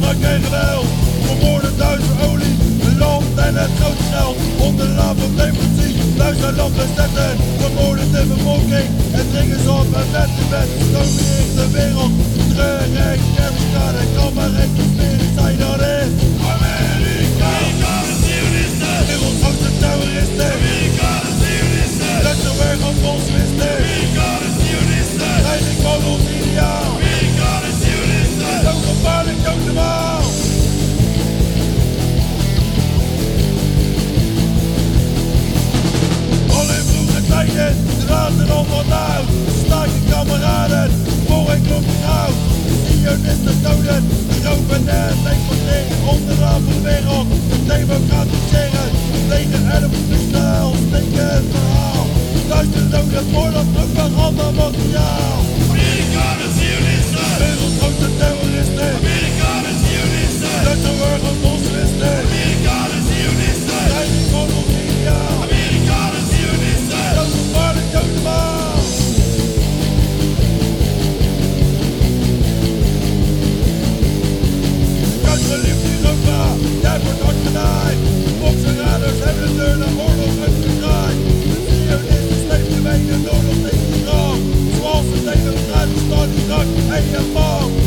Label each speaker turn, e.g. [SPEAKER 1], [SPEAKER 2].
[SPEAKER 1] We en geweld. Vermoorden duizend olie, een land en het groot snel. Onder naam van democratie, duizend land zetten, we
[SPEAKER 2] Vermoorden
[SPEAKER 1] de bevolking en dringen ze op en wet in wet. in de wereld, treurig, kermisstraat en kan maar geen draden om wat uit. Sterke kameraden, voor een klok trouw. Zionisten doden, roven en deporteren. Onderaan van de wereld, democratiseren. Tegen en op stijl, steken verhaal. Duizend doden, moord op propaganda materiaal. Wereld grootste terroristen. and the.